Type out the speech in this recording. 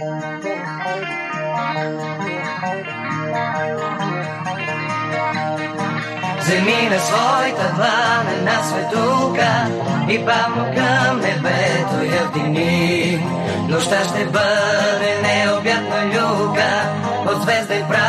Вземи на своята длан една светулка и бавно към небето я вдигни. Нощта ще бъде необятна люка от звезда и прав